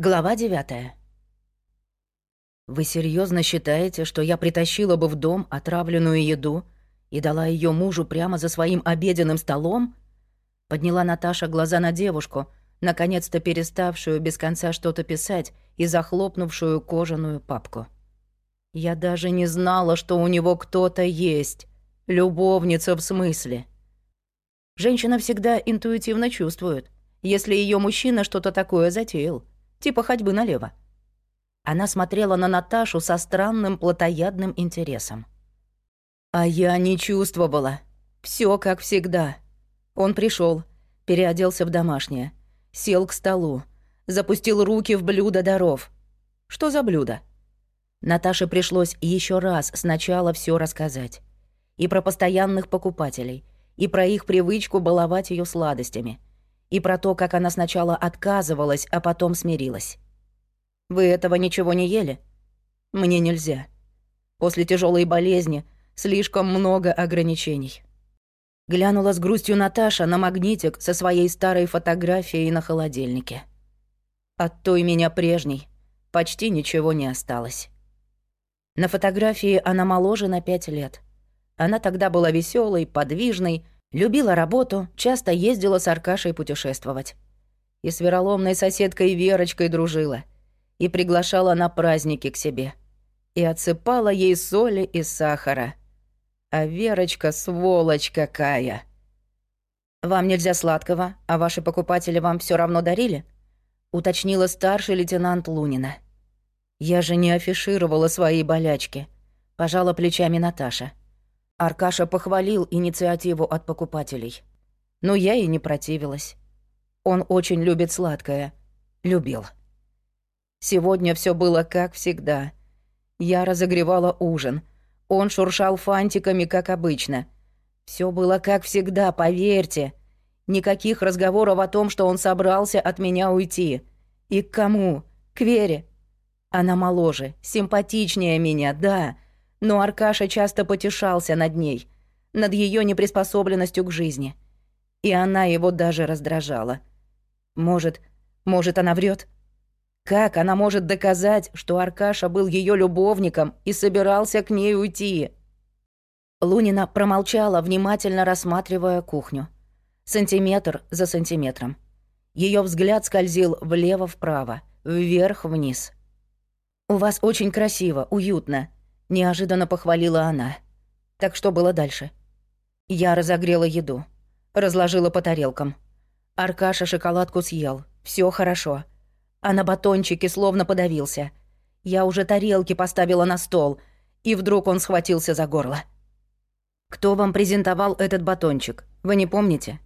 Глава девятая. Вы серьезно считаете, что я притащила бы в дом отравленную еду и дала ее мужу прямо за своим обеденным столом? Подняла Наташа глаза на девушку, наконец-то переставшую без конца что-то писать и захлопнувшую кожаную папку. Я даже не знала, что у него кто-то есть. Любовница в смысле. Женщина всегда интуитивно чувствует, если ее мужчина что-то такое затеял — типа ходьбы налево. Она смотрела на Наташу со странным плотоядным интересом. А я не чувствовала. Все как всегда. Он пришел, переоделся в домашнее, сел к столу, запустил руки в блюдо даров. Что за блюдо? Наташе пришлось еще раз сначала все рассказать. И про постоянных покупателей, и про их привычку баловать ее сладостями — и про то, как она сначала отказывалась, а потом смирилась. «Вы этого ничего не ели?» «Мне нельзя. После тяжелой болезни слишком много ограничений». Глянула с грустью Наташа на магнитик со своей старой фотографией на холодильнике. От той меня прежней почти ничего не осталось. На фотографии она моложе на пять лет. Она тогда была веселой, подвижной, Любила работу, часто ездила с Аркашей путешествовать. И с вероломной соседкой Верочкой дружила. И приглашала на праздники к себе. И отсыпала ей соли и сахара. А Верочка сволочь какая. «Вам нельзя сладкого, а ваши покупатели вам все равно дарили?» уточнила старший лейтенант Лунина. «Я же не афишировала свои болячки», — пожала плечами Наташа. Аркаша похвалил инициативу от покупателей. Но я и не противилась. Он очень любит сладкое. Любил. Сегодня все было как всегда. Я разогревала ужин. Он шуршал фантиками, как обычно. Все было как всегда, поверьте. Никаких разговоров о том, что он собрался от меня уйти. И к кому? К Вере. Она моложе, симпатичнее меня, да, но Аркаша часто потешался над ней, над ее неприспособленностью к жизни. И она его даже раздражала. Может, может, она врет? Как она может доказать, что Аркаша был ее любовником и собирался к ней уйти? Лунина промолчала, внимательно рассматривая кухню. Сантиметр за сантиметром. Ее взгляд скользил влево-вправо, вверх-вниз. «У вас очень красиво, уютно», Неожиданно похвалила она. Так что было дальше? Я разогрела еду. Разложила по тарелкам. Аркаша шоколадку съел. Все хорошо. А на батончике словно подавился. Я уже тарелки поставила на стол. И вдруг он схватился за горло. «Кто вам презентовал этот батончик? Вы не помните?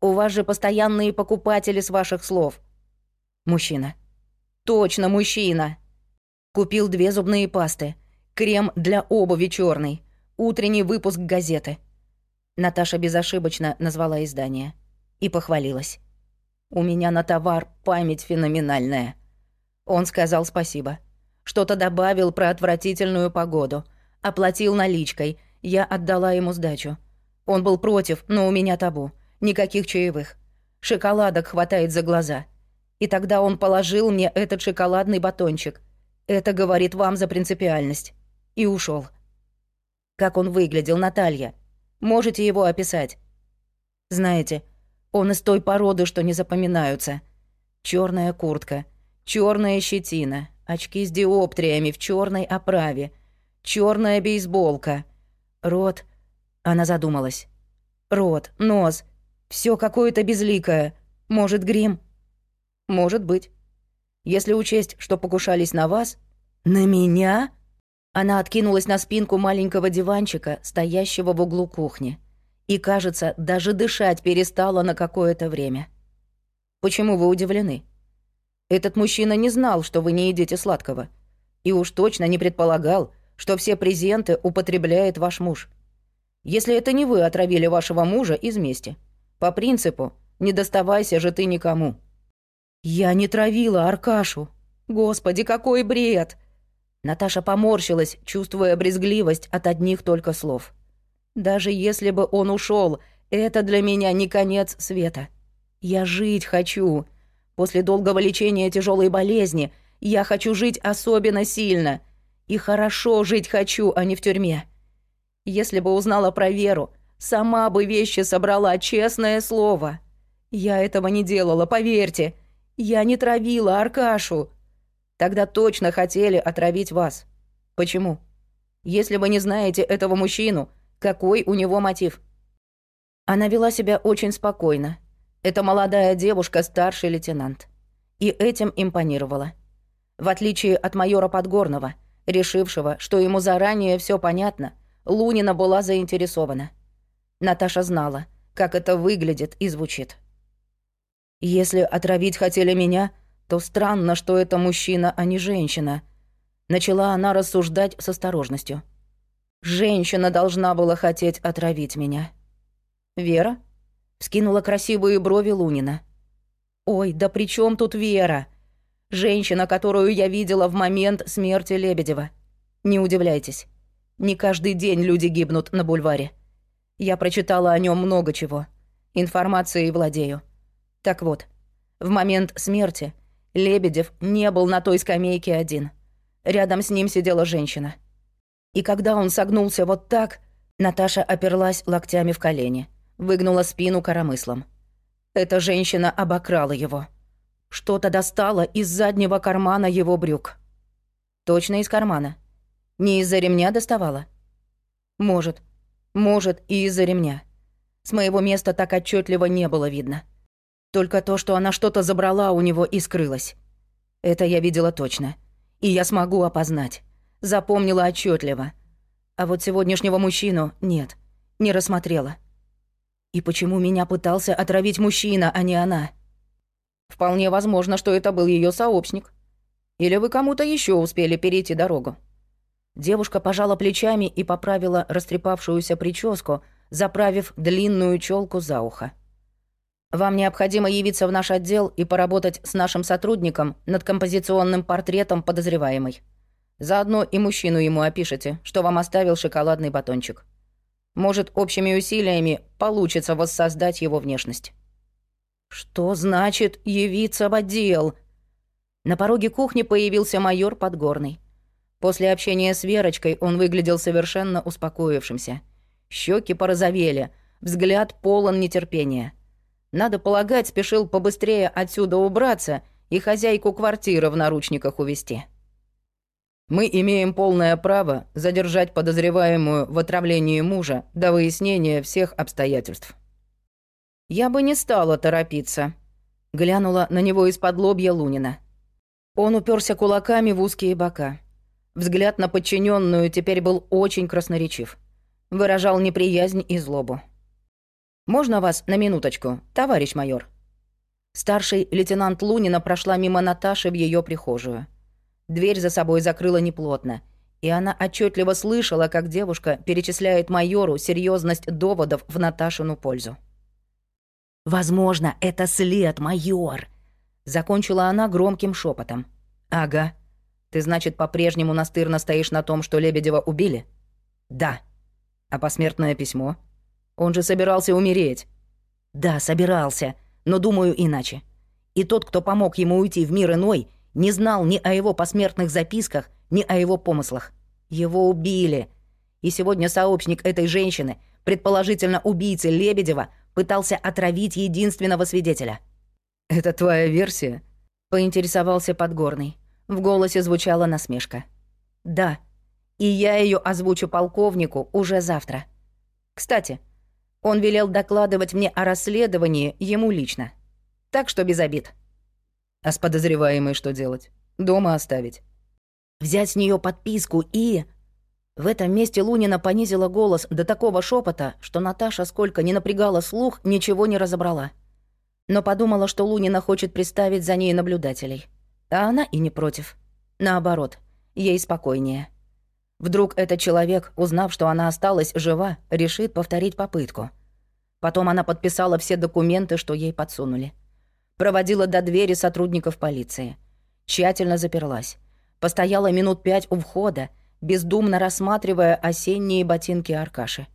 У вас же постоянные покупатели с ваших слов». «Мужчина». «Точно, мужчина». Купил две зубные пасты — Крем для обуви черный. Утренний выпуск газеты. Наташа безошибочно назвала издание. И похвалилась. У меня на товар память феноменальная. Он сказал спасибо. Что-то добавил про отвратительную погоду. Оплатил наличкой. Я отдала ему сдачу. Он был против, но у меня табу. Никаких чаевых. Шоколадок хватает за глаза. И тогда он положил мне этот шоколадный батончик. Это говорит вам за принципиальность и ушел. Как он выглядел, Наталья? Можете его описать? Знаете, он из той породы, что не запоминаются. Черная куртка, черная щетина, очки с диоптриями в черной оправе, черная бейсболка, рот. Она задумалась. Рот, нос, все какое-то безликое. Может, грим? Может быть. Если учесть, что покушались на вас... На меня? Она откинулась на спинку маленького диванчика, стоящего в углу кухни. И, кажется, даже дышать перестала на какое-то время. «Почему вы удивлены? Этот мужчина не знал, что вы не едите сладкого. И уж точно не предполагал, что все презенты употребляет ваш муж. Если это не вы отравили вашего мужа из мести. По принципу «не доставайся же ты никому». «Я не травила Аркашу. Господи, какой бред!» Наташа поморщилась, чувствуя брезгливость от одних только слов. «Даже если бы он ушел, это для меня не конец света. Я жить хочу. После долгого лечения тяжелой болезни я хочу жить особенно сильно. И хорошо жить хочу, а не в тюрьме. Если бы узнала про Веру, сама бы вещи собрала, честное слово. Я этого не делала, поверьте. Я не травила Аркашу. Тогда точно хотели отравить вас. Почему? Если вы не знаете этого мужчину, какой у него мотив? Она вела себя очень спокойно. Это молодая девушка, старший лейтенант. И этим импонировала. В отличие от майора Подгорного, решившего, что ему заранее все понятно, Лунина была заинтересована. Наташа знала, как это выглядит и звучит. «Если отравить хотели меня, то странно, что это мужчина, а не женщина», начала она рассуждать с осторожностью. «Женщина должна была хотеть отравить меня». «Вера?» — вскинула красивые брови Лунина. «Ой, да при чем тут Вера?» Женщина, которую я видела в момент смерти Лебедева. Не удивляйтесь. Не каждый день люди гибнут на бульваре. Я прочитала о нем много чего. Информацией владею. Так вот, в момент смерти Лебедев не был на той скамейке один. Рядом с ним сидела женщина. И когда он согнулся вот так, Наташа оперлась локтями в колени, выгнула спину коромыслом. Эта женщина обокрала его. Что-то достало из заднего кармана его брюк. Точно из кармана. Не из-за ремня доставала? Может. Может, и из-за ремня. С моего места так отчетливо не было видно. Только то, что она что-то забрала у него и скрылась. Это я видела точно. И я смогу опознать. Запомнила отчетливо. А вот сегодняшнего мужчину нет, не рассмотрела. И почему меня пытался отравить мужчина, а не она? Вполне возможно, что это был ее сообщник. Или вы кому-то еще успели перейти дорогу. Девушка пожала плечами и поправила растрепавшуюся прическу, заправив длинную челку за ухо. «Вам необходимо явиться в наш отдел и поработать с нашим сотрудником над композиционным портретом подозреваемой. Заодно и мужчину ему опишите, что вам оставил шоколадный батончик. Может, общими усилиями получится воссоздать его внешность». «Что значит явиться в отдел?» На пороге кухни появился майор Подгорный. После общения с Верочкой он выглядел совершенно успокоившимся. Щеки порозовели, взгляд полон нетерпения. Надо полагать, спешил побыстрее отсюда убраться и хозяйку квартиры в наручниках увести. Мы имеем полное право задержать подозреваемую в отравлении мужа до выяснения всех обстоятельств. «Я бы не стала торопиться», — глянула на него из-под лобья Лунина. Он уперся кулаками в узкие бока. Взгляд на подчиненную теперь был очень красноречив. Выражал неприязнь и злобу. «Можно вас на минуточку, товарищ майор?» Старший лейтенант Лунина прошла мимо Наташи в ее прихожую. Дверь за собой закрыла неплотно, и она отчетливо слышала, как девушка перечисляет майору серьезность доводов в Наташину пользу. «Возможно, это след, майор!» Закончила она громким шепотом. «Ага. Ты, значит, по-прежнему настырно стоишь на том, что Лебедева убили?» «Да». «А посмертное письмо?» «Он же собирался умереть». «Да, собирался, но думаю иначе. И тот, кто помог ему уйти в мир иной, не знал ни о его посмертных записках, ни о его помыслах. Его убили. И сегодня сообщник этой женщины, предположительно убийцы Лебедева, пытался отравить единственного свидетеля. «Это твоя версия?» — поинтересовался Подгорный. В голосе звучала насмешка. «Да, и я ее озвучу полковнику уже завтра. Кстати, он велел докладывать мне о расследовании ему лично. Так что без обид». «А с подозреваемой что делать? Дома оставить?» «Взять с нее подписку и...» В этом месте Лунина понизила голос до такого шепота, что Наташа, сколько не напрягала слух, ничего не разобрала. Но подумала, что Лунина хочет приставить за ней наблюдателей. А она и не против. Наоборот, ей спокойнее. Вдруг этот человек, узнав, что она осталась жива, решит повторить попытку. Потом она подписала все документы, что ей подсунули. Проводила до двери сотрудников полиции. Тщательно заперлась. Постояла минут пять у входа, бездумно рассматривая осенние ботинки Аркаши.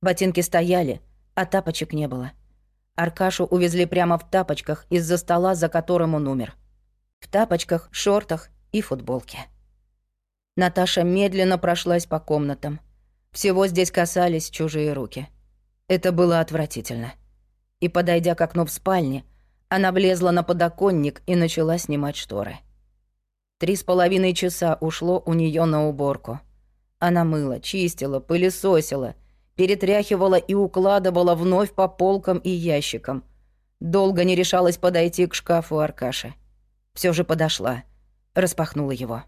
Ботинки стояли, а тапочек не было. Аркашу увезли прямо в тапочках из-за стола, за которым он умер. В тапочках, шортах и футболке. Наташа медленно прошлась по комнатам. Всего здесь касались чужие руки. Это было отвратительно. И, подойдя к окну в спальне, она влезла на подоконник и начала снимать шторы. Три с половиной часа ушло у нее на уборку. Она мыла, чистила, пылесосила, перетряхивала и укладывала вновь по полкам и ящикам. Долго не решалась подойти к шкафу Аркаши. Все же подошла, распахнула его.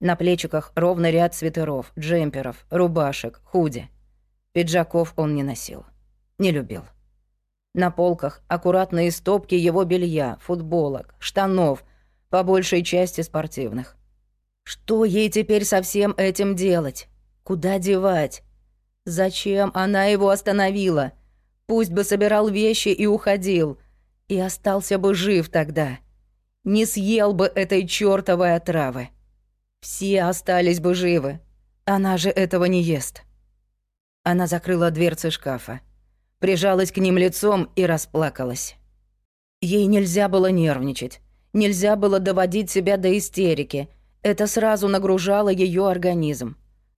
На плечиках ровно ряд свитеров, джемперов, рубашек, худи. Пиджаков он не носил. Не любил. На полках аккуратные стопки его белья, футболок, штанов, по большей части спортивных. Что ей теперь со всем этим делать? Куда девать? Зачем она его остановила? Пусть бы собирал вещи и уходил. И остался бы жив тогда. Не съел бы этой чёртовой отравы. Все остались бы живы. Она же этого не ест. Она закрыла дверцы шкафа прижалась к ним лицом и расплакалась. Ей нельзя было нервничать, нельзя было доводить себя до истерики. Это сразу нагружало ее организм.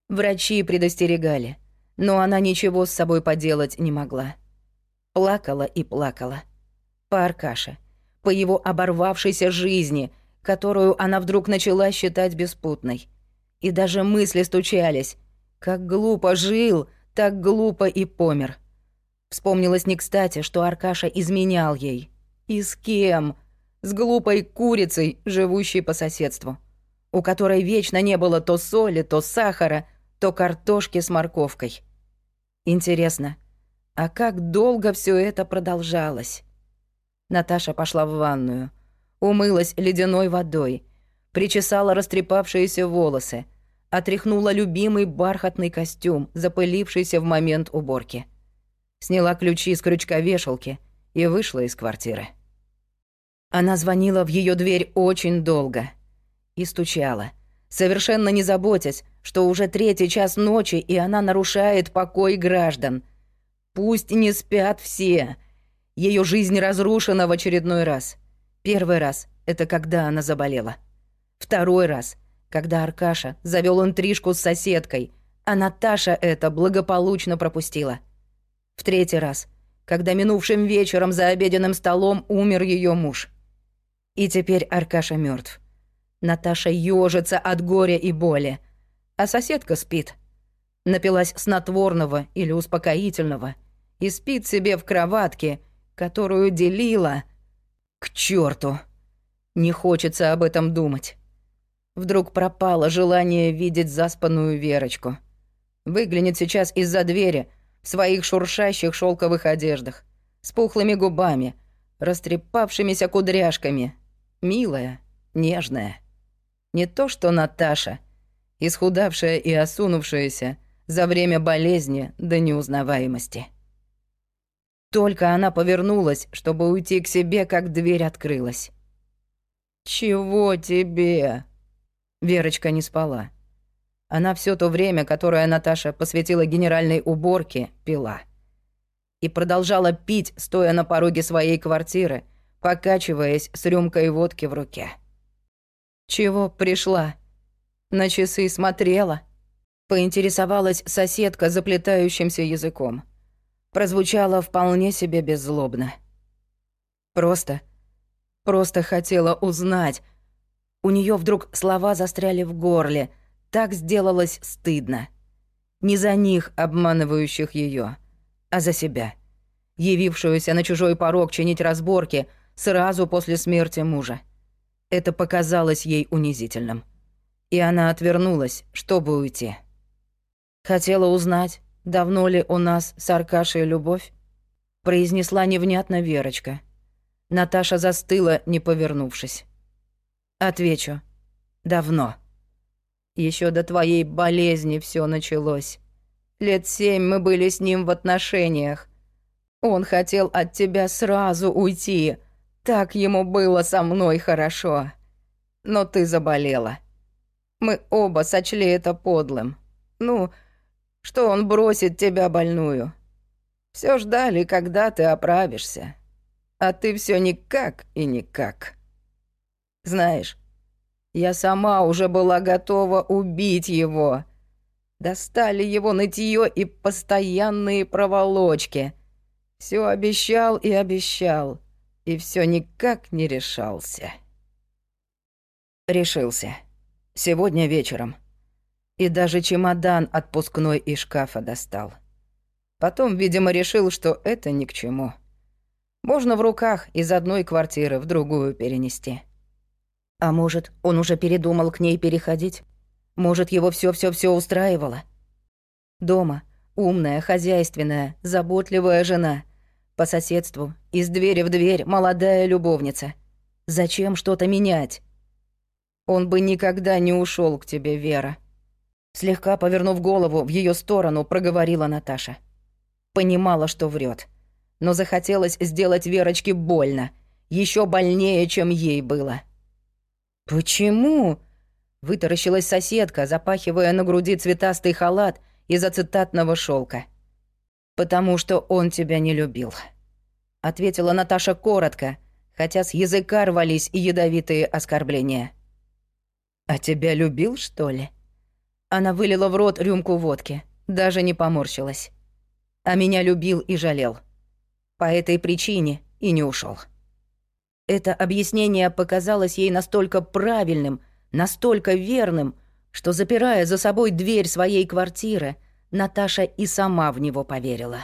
Врачи предостерегали, но она ничего с собой поделать не могла. Плакала и плакала. По Аркаше, по его оборвавшейся жизни, которую она вдруг начала считать беспутной. И даже мысли стучались. Как глупо жил, так глупо и помер. Вспомнилось не кстати, что Аркаша изменял ей. И с кем? С глупой курицей, живущей по соседству, у которой вечно не было то соли, то сахара, то картошки с морковкой. Интересно, а как долго все это продолжалось? Наташа пошла в ванную, умылась ледяной водой, причесала растрепавшиеся волосы, отряхнула любимый бархатный костюм, запылившийся в момент уборки сняла ключи с крючка вешалки и вышла из квартиры. Она звонила в ее дверь очень долго и стучала, совершенно не заботясь, что уже третий час ночи, и она нарушает покой граждан. Пусть не спят все. Ее жизнь разрушена в очередной раз. Первый раз — это когда она заболела. Второй раз — когда Аркаша завел интрижку с соседкой, а Наташа это благополучно пропустила — в третий раз, когда минувшим вечером за обеденным столом умер ее муж. И теперь Аркаша мертв. Наташа ёжится от горя и боли, а соседка спит. Напилась снотворного или успокоительного и спит себе в кроватке, которую делила. К черту! Не хочется об этом думать. Вдруг пропало желание видеть заспанную Верочку. Выглянет сейчас из-за двери — в своих шуршащих шелковых одеждах, с пухлыми губами, растрепавшимися кудряшками. Милая, нежная. Не то что Наташа, исхудавшая и осунувшаяся за время болезни до неузнаваемости. Только она повернулась, чтобы уйти к себе, как дверь открылась. «Чего тебе?» Верочка не спала. Она все то время, которое Наташа посвятила генеральной уборке, пила. И продолжала пить, стоя на пороге своей квартиры, покачиваясь с рюмкой водки в руке. «Чего пришла? На часы смотрела?» Поинтересовалась соседка заплетающимся языком. Прозвучало вполне себе беззлобно. «Просто, просто хотела узнать». У нее вдруг слова застряли в горле — так сделалось стыдно. Не за них, обманывающих ее, а за себя, явившуюся на чужой порог чинить разборки сразу после смерти мужа. Это показалось ей унизительным. И она отвернулась, чтобы уйти. Хотела узнать, давно ли у нас с Аркашей любовь? Произнесла невнятно Верочка. Наташа застыла, не повернувшись. Отвечу. Давно. Еще до твоей болезни все началось. Лет семь мы были с ним в отношениях. Он хотел от тебя сразу уйти. Так ему было со мной хорошо. Но ты заболела. Мы оба сочли это подлым. Ну, что он бросит тебя больную. Все ждали, когда ты оправишься. А ты все никак и никак. Знаешь, я сама уже была готова убить его. Достали его нытье и постоянные проволочки. Все обещал и обещал, и все никак не решался. Решился. Сегодня вечером. И даже чемодан отпускной из шкафа достал. Потом, видимо, решил, что это ни к чему. Можно в руках из одной квартиры в другую перенести. А может, он уже передумал к ней переходить? Может, его все все все устраивало? Дома умная, хозяйственная, заботливая жена. По соседству, из двери в дверь, молодая любовница. Зачем что-то менять? Он бы никогда не ушел к тебе, Вера. Слегка повернув голову в ее сторону, проговорила Наташа. Понимала, что врет, но захотелось сделать Верочке больно, еще больнее, чем ей было. «Почему?» — вытаращилась соседка, запахивая на груди цветастый халат из ацетатного шелка. «Потому что он тебя не любил», — ответила Наташа коротко, хотя с языка рвались и ядовитые оскорбления. «А тебя любил, что ли?» Она вылила в рот рюмку водки, даже не поморщилась. А меня любил и жалел. По этой причине и не ушел. Это объяснение показалось ей настолько правильным, настолько верным, что, запирая за собой дверь своей квартиры, Наташа и сама в него поверила.